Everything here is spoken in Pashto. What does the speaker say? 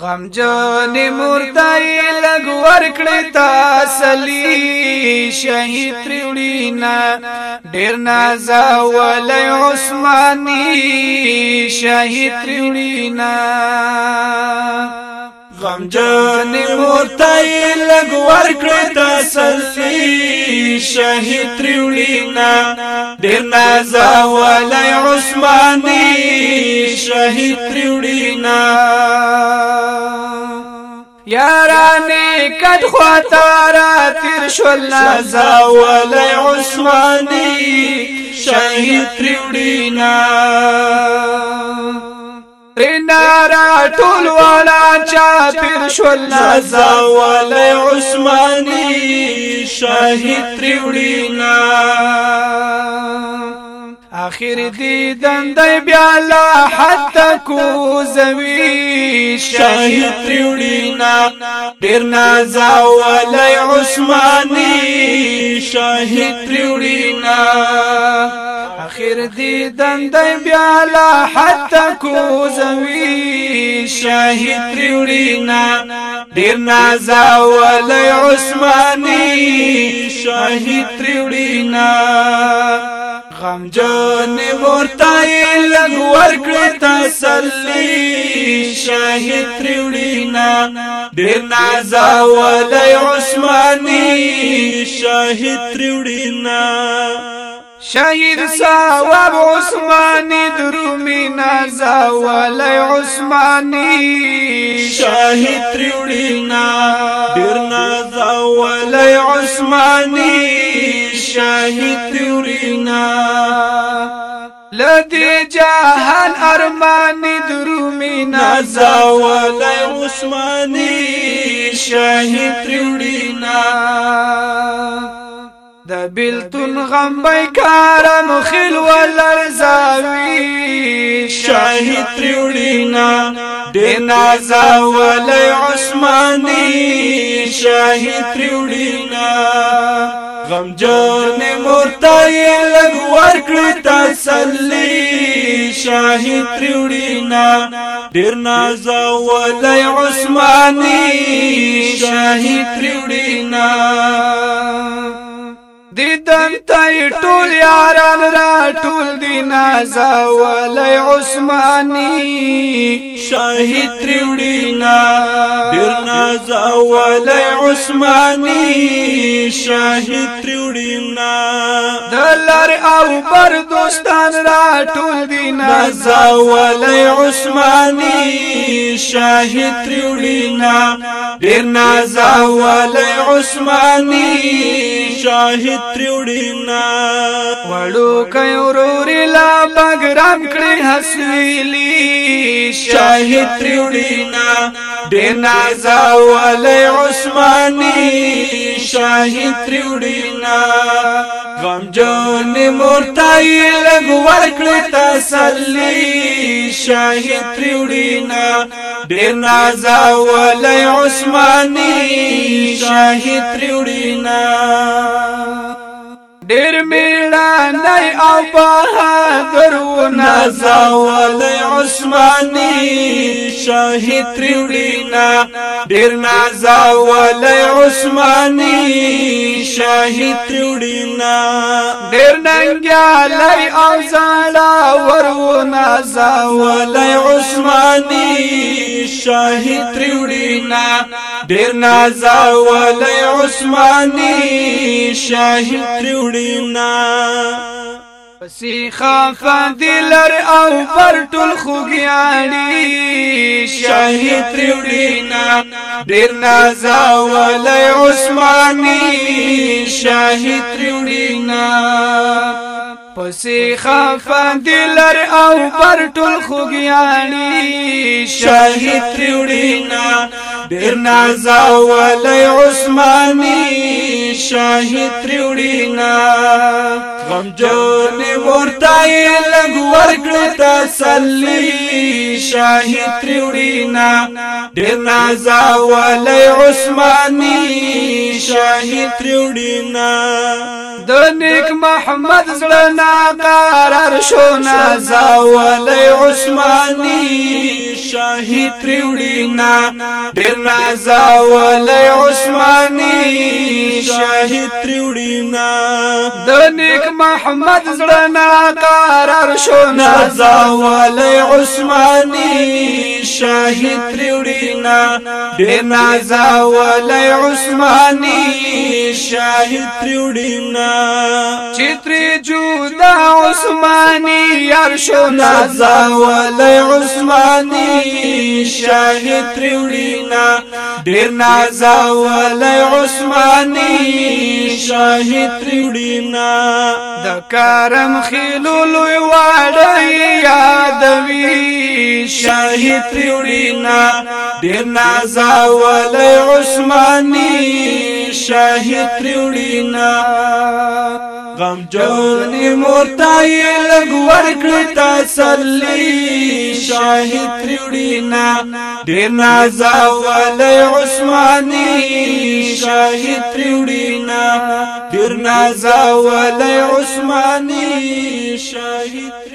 غمجن مرتای لګ ورکړی تاسلی شهید تریولینا ډیر نازا ول عثماني شهید تریولینا غمجنې مورته لګ ورکړې تسلی شهید تریولینا ډېر نازا ولای عثماني شهید تریولینا یارانې کډ خواته را تیر شول نازا ولای عثماني شهید تریولینا رینارا ټول والا چا پیر شول زوال عثماني شاهد تریوړینا اخر دی دندې بیا لا حتا کو زوی شاهد ریوډینا ډیر نازا ولای عثماني شاهد ریوډینا اخر دی دندې بیا لا حتا کو زوی شاهد ریوډینا ډیر نازا ولای عثماني شاهد ریوډینا غم جن مرتای لګ ورکړ تسلی شاهد تریوډینا ډیر نازا ولای عثماني شاهد تریوډینا شهید ثواب عثماني درومي نازا ولي عثماني شاهد تريوډينا ډير نازا ولي عثماني شاهد دیورینا لدی جهان ارمان درومینا زاول عثماني شاهد دیورینا د بیلتون غم بیکار مخیل ولر زاوی شاهد دیورینا دینا زاول عثماني شاهد دیورینا غمجن مرتای لګ ورکړ تسلی شاهد تریوډینا ډیر ناز ولای عثماني شاهد تریوډینا دیدن تای ټول یاران را ټول دینا زولای عثماني شاهد تریوډینا ډیر ناز اول عثماني شاهد تریوډینا لر او بردستان را ټول دی نازا ولی عثماني شاهد تریولینا ډیر نازا ولی عثماني شاهد تریولینا وړو کيورور لا بګرام کړي حسویلی شاهد تریولینا ډیر نازا ولی عثماني شاهي تریوډینا غم جون مرتای لګ ورکړ تسلی شاهي تریوډینا ډیر نازا ولای عثماني شاهي تریوډینا ډېر میړانه او بهادر و نازول عثماني شاهد تریوډینا ډېر نازول عثماني شاهد تریوډینا ډېر ننګیال او زالا ور و نازول عثماني شاهد تریوډینا ډیر نازا ولې عثماني شاهد کړوډینا پسی خافا دلر او پر ټول خوګیاړي شاهد ریوډینا ډیر نازاول عثماني شاهد ریوډینا پسی خافا دلر او پر ټول خوګیاړي شاهد ریوډینا ډیر نازا ولای عثماني شاهد تریوډینا غم جون ورتای لګ ورګړ تسلی شاهد تریوډینا ډیر نازا ولای عثماني شاهد تریوډینا د نیک محمد زړه نا قرار شو نا زاولې عثماني شاهي پریوړي نا ډېر نا زاولې عثماني شاهي پریوړي نا د نیک محمد زړه نا قرار شو نازا ولی عثماني شاهد تریوډینا ډیر نازا ولی عثماني شاهد تریوډینا چتری جودا عثماني یار شو نازا ولی عثماني شاهد تریوډینا ډیر نازا ولی عثماني شاهد تریوډینا وینا د کرم خیلو لوی واړی یادوي شاهد پیوړینا ډیر نازا ول عثماني شاهد پیوړینا غم جونې مورتای لګ ورکړ تسلی شاهد تریوډینا ډیر نازا ول شاهد پریوډینا ډیر نازا ولې عثماني شاهد